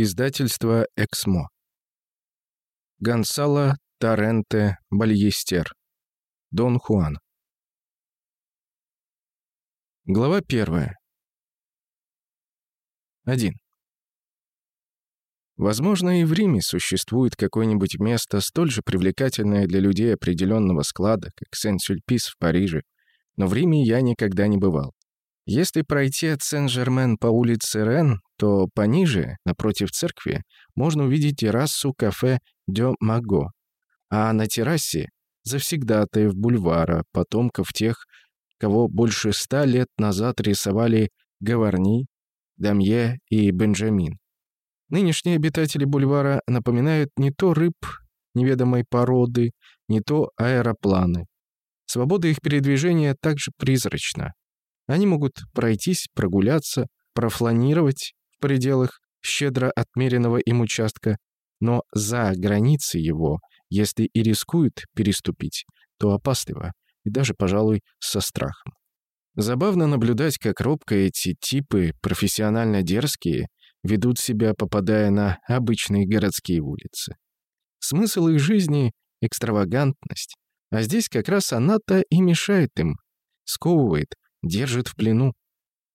Издательство «Эксмо». Гонсало Торренте Бальестер. Дон Хуан. Глава первая. 1. Возможно, и в Риме существует какое-нибудь место, столь же привлекательное для людей определенного склада, как Сен-Сюльпис в Париже, но в Риме я никогда не бывал. Если пройти от Сен-Жермен по улице Рен, то пониже, напротив церкви, можно увидеть террасу кафе «Дё Маго», а на террасе — завсегдатаев бульвара, потомков тех, кого больше ста лет назад рисовали Гаварни, Дамье и Бенджамин. Нынешние обитатели бульвара напоминают не то рыб неведомой породы, не то аэропланы. Свобода их передвижения также призрачна. Они могут пройтись, прогуляться, профланировать в пределах щедро отмеренного им участка, но за границы его, если и рискуют переступить, то опасливо и даже, пожалуй, со страхом. Забавно наблюдать, как робко эти типы, профессионально дерзкие, ведут себя, попадая на обычные городские улицы. Смысл их жизни — экстравагантность, а здесь как раз она-то и мешает им, сковывает, держит в плену.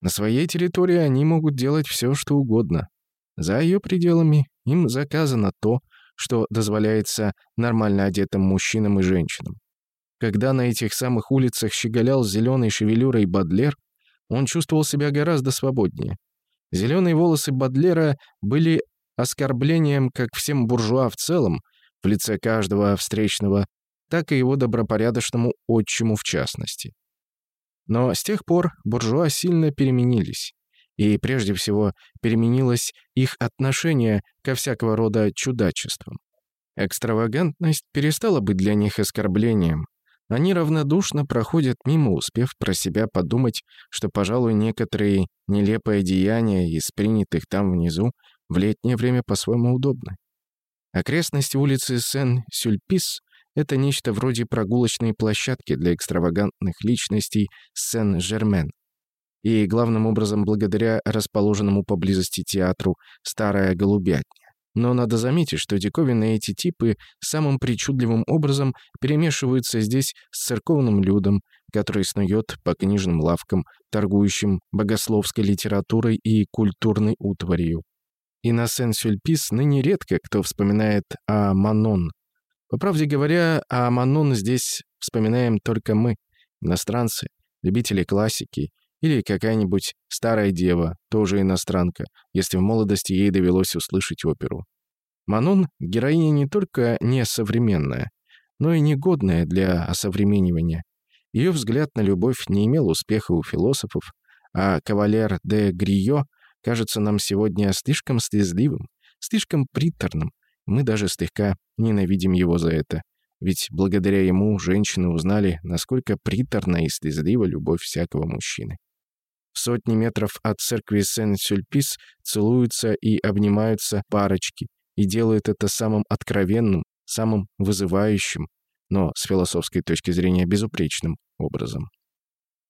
На своей территории они могут делать все, что угодно. За ее пределами им заказано то, что дозволяется нормально одетым мужчинам и женщинам. Когда на этих самых улицах щеголял зеленой шевелюрой Бадлер, он чувствовал себя гораздо свободнее. Зеленые волосы Бадлера были оскорблением как всем буржуа в целом, в лице каждого встречного, так и его добропорядочному отчиму в частности. Но с тех пор буржуа сильно переменились. И прежде всего переменилось их отношение ко всякого рода чудачествам. Экстравагантность перестала быть для них оскорблением. Они равнодушно проходят мимо, успев про себя подумать, что, пожалуй, некоторые нелепые деяния из принятых там внизу в летнее время по-своему удобны. Окрестности улицы Сен-Сюльпис это нечто вроде прогулочной площадки для экстравагантных личностей Сен-Жермен. И главным образом благодаря расположенному поблизости театру «Старая голубятня». Но надо заметить, что диковинные эти типы самым причудливым образом перемешиваются здесь с церковным людом, который снует по книжным лавкам, торгующим богословской литературой и культурной утварью. И на Сен-Сюльпис ныне редко кто вспоминает о Манон, по правде говоря, о Манон здесь вспоминаем только мы, иностранцы, любители классики, или какая-нибудь старая дева, тоже иностранка, если в молодости ей довелось услышать оперу. Манон — героиня не только не современная, но и негодная для осовременивания. Ее взгляд на любовь не имел успеха у философов, а кавалер де Грио кажется нам сегодня слишком слезливым, слишком приторным, мы даже слегка ненавидим его за это. Ведь благодаря ему женщины узнали, насколько приторна и слезлива любовь всякого мужчины. В сотни метров от церкви Сен-Сюльпис целуются и обнимаются парочки, и делают это самым откровенным, самым вызывающим, но с философской точки зрения безупречным образом.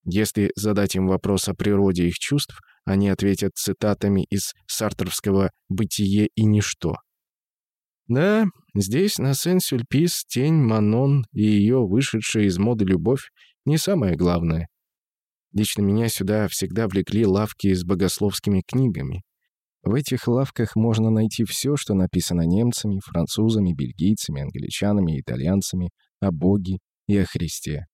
Если задать им вопрос о природе их чувств, они ответят цитатами из сартровского «Бытие и ничто». Да, здесь, на Сен-Сюльпис, тень Манон и ее вышедшая из моды любовь не самое главное. Лично меня сюда всегда влекли лавки с богословскими книгами. В этих лавках можно найти все, что написано немцами, французами, бельгийцами, англичанами, итальянцами о Боге и о Христе.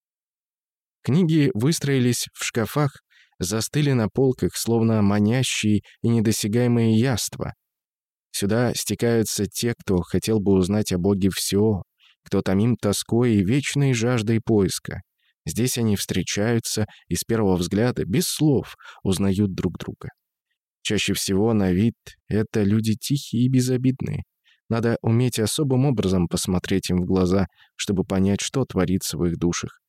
Книги выстроились в шкафах, застыли на полках, словно манящие и недосягаемые яства — Сюда стекаются те, кто хотел бы узнать о Боге все, кто томим тоской и вечной жаждой поиска. Здесь они встречаются и с первого взгляда, без слов, узнают друг друга. Чаще всего на вид это люди тихие и безобидные. Надо уметь особым образом посмотреть им в глаза, чтобы понять, что творится в их душах.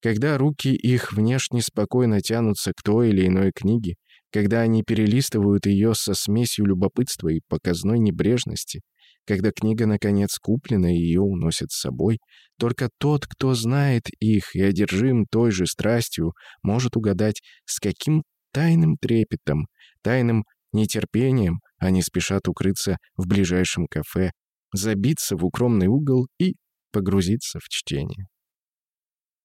Когда руки их внешне спокойно тянутся к той или иной книге, когда они перелистывают ее со смесью любопытства и показной небрежности, когда книга, наконец, куплена и ее уносят с собой, только тот, кто знает их и одержим той же страстью, может угадать, с каким тайным трепетом, тайным нетерпением они спешат укрыться в ближайшем кафе, забиться в укромный угол и погрузиться в чтение.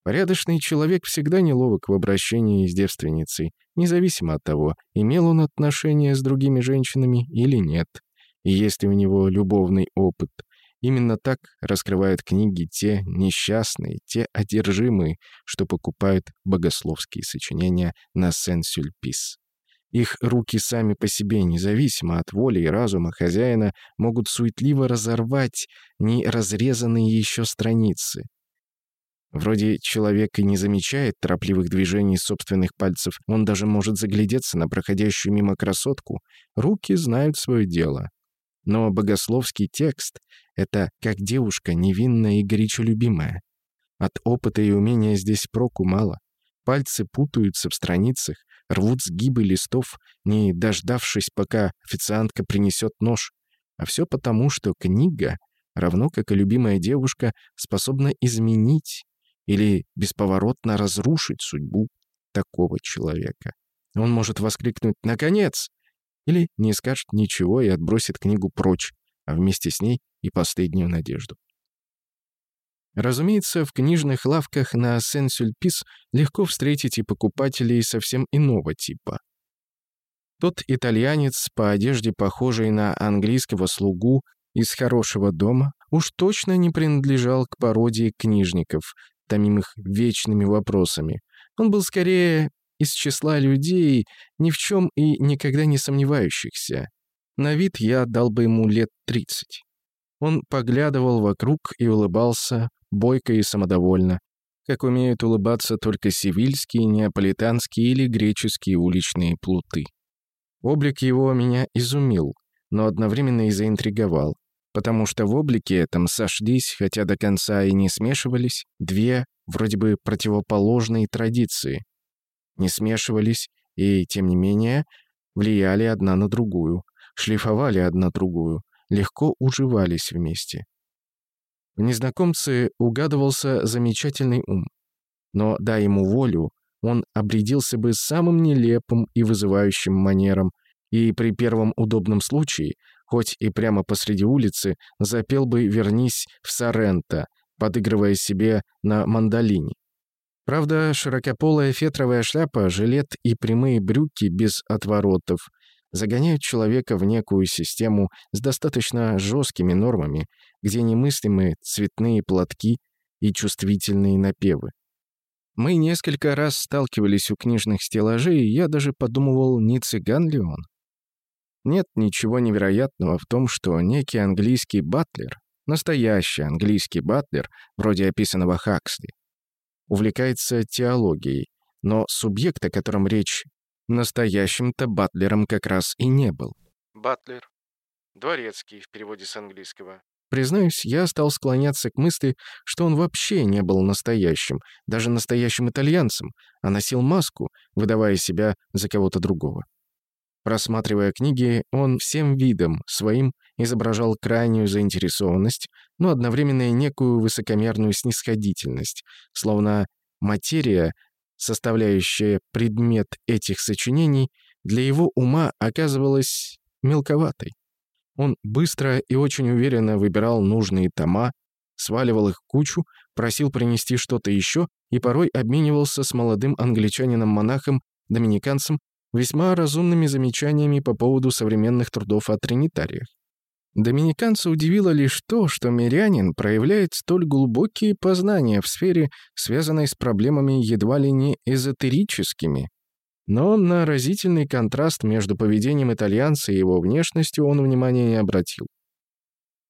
Порядочный человек всегда неловок в обращении с девственницей, независимо от того, имел он отношения с другими женщинами или нет. И если у него любовный опыт, именно так раскрывают книги те несчастные, те одержимые, что покупают богословские сочинения на Сен-Сюльпис. Их руки сами по себе, независимо от воли и разума хозяина, могут суетливо разорвать не разрезанные еще страницы. Вроде человек и не замечает торопливых движений собственных пальцев, он даже может заглядеться на проходящую мимо красотку. Руки знают свое дело. Но богословский текст — это как девушка невинная и горячо любимая. От опыта и умения здесь проку мало. Пальцы путаются в страницах, рвут сгибы листов, не дождавшись, пока официантка принесет нож. А все потому, что книга, равно как и любимая девушка, способна изменить или бесповоротно разрушить судьбу такого человека. Он может воскликнуть «Наконец!» или не скажет ничего и отбросит книгу прочь, а вместе с ней и последнюю надежду. Разумеется, в книжных лавках на Сен-Сюльпис легко встретить и покупателей совсем иного типа. Тот итальянец, по одежде похожий на английского слугу из хорошего дома, уж точно не принадлежал к пародии книжников, томимых вечными вопросами. Он был скорее из числа людей, ни в чем и никогда не сомневающихся. На вид я дал бы ему лет тридцать. Он поглядывал вокруг и улыбался, бойко и самодовольно, как умеют улыбаться только сивильские, неаполитанские или греческие уличные плуты. Облик его меня изумил, но одновременно и заинтриговал, потому что в облике этом сошлись, хотя до конца и не смешивались, две, вроде бы противоположные традиции. Не смешивались и, тем не менее, влияли одна на другую, шлифовали одна другую, легко уживались вместе. В незнакомце угадывался замечательный ум. Но, дай ему волю, он обрядился бы самым нелепым и вызывающим манером, и при первом удобном случае, хоть и прямо посреди улицы, запел бы «Вернись в Соренто», подыгрывая себе на мандолине. Правда, широкополая фетровая шляпа, жилет и прямые брюки без отворотов загоняют человека в некую систему с достаточно жесткими нормами, где немыслимы цветные платки и чувствительные напевы. Мы несколько раз сталкивались у книжных стеллажей, и я даже подумывал, не цыган ли он. Нет ничего невероятного в том, что некий английский батлер, настоящий английский батлер, вроде описанного Хаксли, увлекается теологией, но субъект, о котором речь, настоящим-то батлером как раз и не был. Батлер. Дворецкий в переводе с английского. Признаюсь, я стал склоняться к мысли, что он вообще не был настоящим, даже настоящим итальянцем, а носил маску, выдавая себя за кого-то другого. Просматривая книги, он всем видом своим изображал крайнюю заинтересованность, но одновременно и некую высокомерную снисходительность, словно материя, составляющая предмет этих сочинений, для его ума оказывалась мелковатой. Он быстро и очень уверенно выбирал нужные тома, сваливал их кучу, просил принести что-то еще и порой обменивался с молодым англичанином-монахом-доминиканцем весьма разумными замечаниями по поводу современных трудов о тринитариях. Доминиканца удивило лишь то, что мирянин проявляет столь глубокие познания в сфере, связанной с проблемами едва ли не эзотерическими, но на разительный контраст между поведением итальянца и его внешностью он внимания не обратил.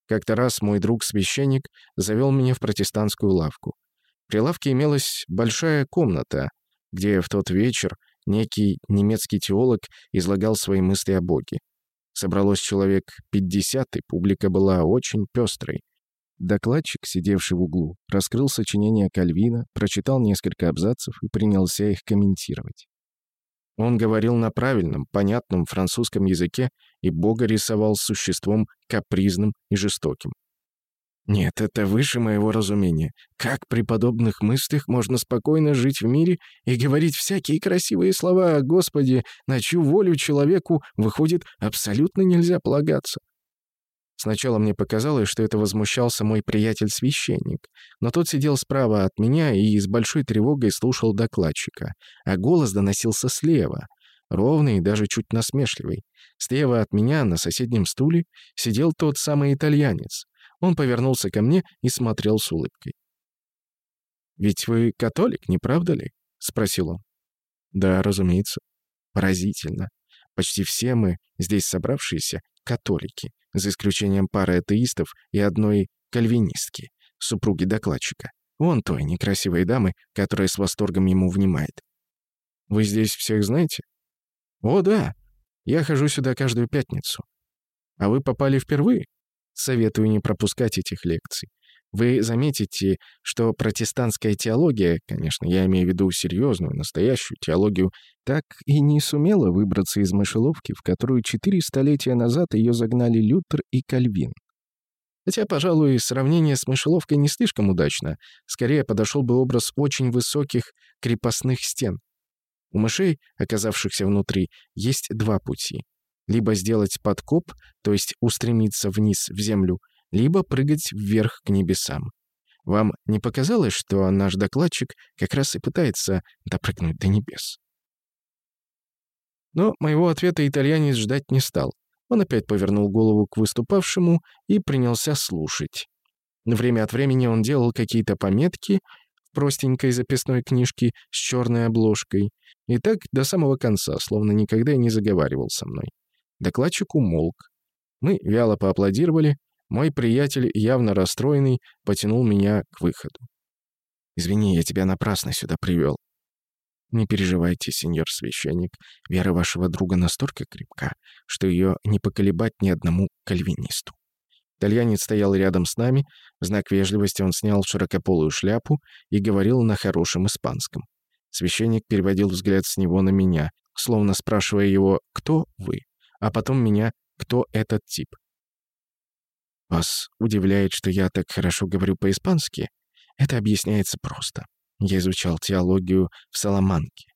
Как-то раз мой друг-священник завел меня в протестантскую лавку. При лавке имелась большая комната, где в тот вечер некий немецкий теолог излагал свои мысли о Боге. Собралось человек 50, и публика была очень пестрой. Докладчик, сидевший в углу, раскрыл сочинение Кальвина, прочитал несколько абзацев и принялся их комментировать. Он говорил на правильном, понятном французском языке и Бога рисовал существом капризным и жестоким. Нет, это выше моего разумения. Как при подобных мыслях можно спокойно жить в мире и говорить всякие красивые слова о Господе, на чью волю человеку, выходит, абсолютно нельзя полагаться? Сначала мне показалось, что это возмущался мой приятель-священник, но тот сидел справа от меня и с большой тревогой слушал докладчика, а голос доносился слева, ровный и даже чуть насмешливый. Слева от меня на соседнем стуле сидел тот самый итальянец. Он повернулся ко мне и смотрел с улыбкой. «Ведь вы католик, не правда ли?» — спросил он. «Да, разумеется. Поразительно. Почти все мы, здесь собравшиеся, католики, за исключением пары атеистов и одной кальвинистки, супруги докладчика. Вон той некрасивой дамы, которая с восторгом ему внимает. Вы здесь всех знаете? О, да. Я хожу сюда каждую пятницу. А вы попали впервые? Советую не пропускать этих лекций. Вы заметите, что протестантская теология, конечно, я имею в виду серьезную, настоящую теологию, так и не сумела выбраться из мышеловки, в которую четыре столетия назад ее загнали Лютер и Кальвин. Хотя, пожалуй, сравнение с мышеловкой не слишком удачно. Скорее подошел бы образ очень высоких крепостных стен. У мышей, оказавшихся внутри, есть два пути. Либо сделать подкоп, то есть устремиться вниз в землю, либо прыгать вверх к небесам. Вам не показалось, что наш докладчик как раз и пытается допрыгнуть до небес? Но моего ответа итальянец ждать не стал. Он опять повернул голову к выступавшему и принялся слушать. Время от времени он делал какие-то пометки в простенькой записной книжке с черной обложкой. И так до самого конца, словно никогда и не заговаривал со мной. Докладчик умолк. Мы вяло поаплодировали, мой приятель, явно расстроенный, потянул меня к выходу. «Извини, я тебя напрасно сюда привел». «Не переживайте, сеньор священник. Вера вашего друга настолько крепка, что ее не поколебать ни одному кальвинисту». Итальянец стоял рядом с нами. В знак вежливости он снял широкополую шляпу и говорил на хорошем испанском. Священник переводил взгляд с него на меня, словно спрашивая его «Кто вы?», а потом меня «Кто этот тип?». Вас удивляет, что я так хорошо говорю по-испански? Это объясняется просто. Я изучал теологию в Саламанке.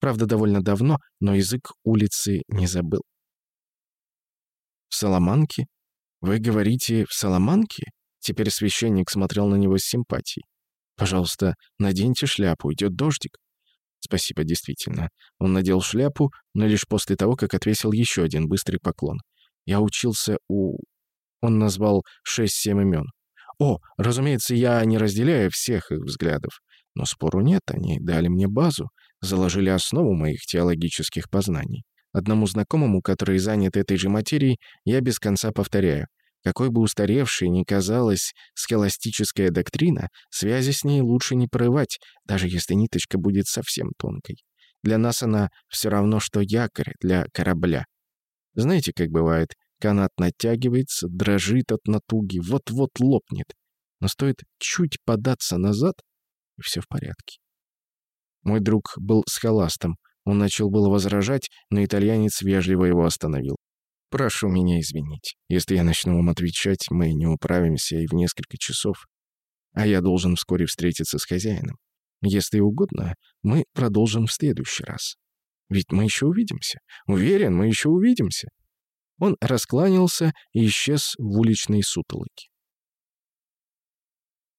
Правда, довольно давно, но язык улицы не забыл. «В Саламанке? Вы говорите «в Саламанке»?» Теперь священник смотрел на него с симпатией. «Пожалуйста, наденьте шляпу, идет дождик». «Спасибо, действительно». Он надел шляпу, но лишь после того, как отвесил еще один быстрый поклон. «Я учился у он назвал шесть-семь имен. О, разумеется, я не разделяю всех их взглядов. Но спору нет, они дали мне базу, заложили основу моих теологических познаний. Одному знакомому, который занят этой же материей, я без конца повторяю. Какой бы устаревшей ни казалась схоластическая доктрина, связи с ней лучше не прорывать, даже если ниточка будет совсем тонкой. Для нас она все равно, что якорь для корабля. Знаете, как бывает, Канат натягивается, дрожит от натуги, вот-вот лопнет. Но стоит чуть податься назад, и все в порядке. Мой друг был схоластом. Он начал было возражать, но итальянец вежливо его остановил. «Прошу меня извинить. Если я начну вам отвечать, мы не управимся и в несколько часов. А я должен вскоре встретиться с хозяином. Если угодно, мы продолжим в следующий раз. Ведь мы еще увидимся. Уверен, мы еще увидимся. Он раскланялся и исчез в уличной сутолоке.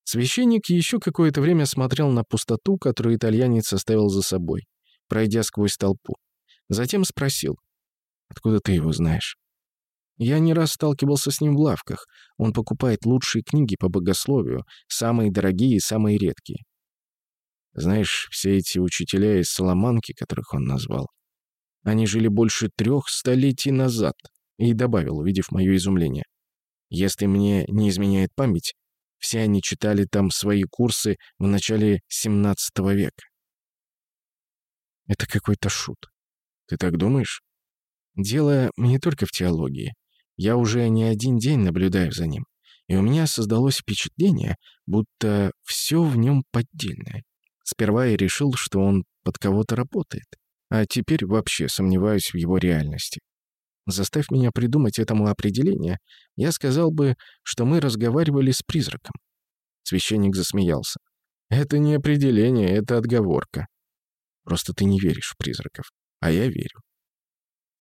Священник еще какое-то время смотрел на пустоту, которую итальянец оставил за собой, пройдя сквозь толпу. Затем спросил, «Откуда ты его знаешь?» Я не раз сталкивался с ним в лавках. Он покупает лучшие книги по богословию, самые дорогие и самые редкие. Знаешь, все эти учителя из Соломанки, которых он назвал, они жили больше трех столетий назад. И добавил, увидев мое изумление. Если мне не изменяет память, все они читали там свои курсы в начале 17 века. Это какой-то шут. Ты так думаешь? Дело не только в теологии. Я уже не один день наблюдаю за ним. И у меня создалось впечатление, будто все в нем поддельное. Сперва я решил, что он под кого-то работает. А теперь вообще сомневаюсь в его реальности. Заставь меня придумать этому определение, я сказал бы, что мы разговаривали с призраком». Священник засмеялся. «Это не определение, это отговорка. Просто ты не веришь в призраков, а я верю.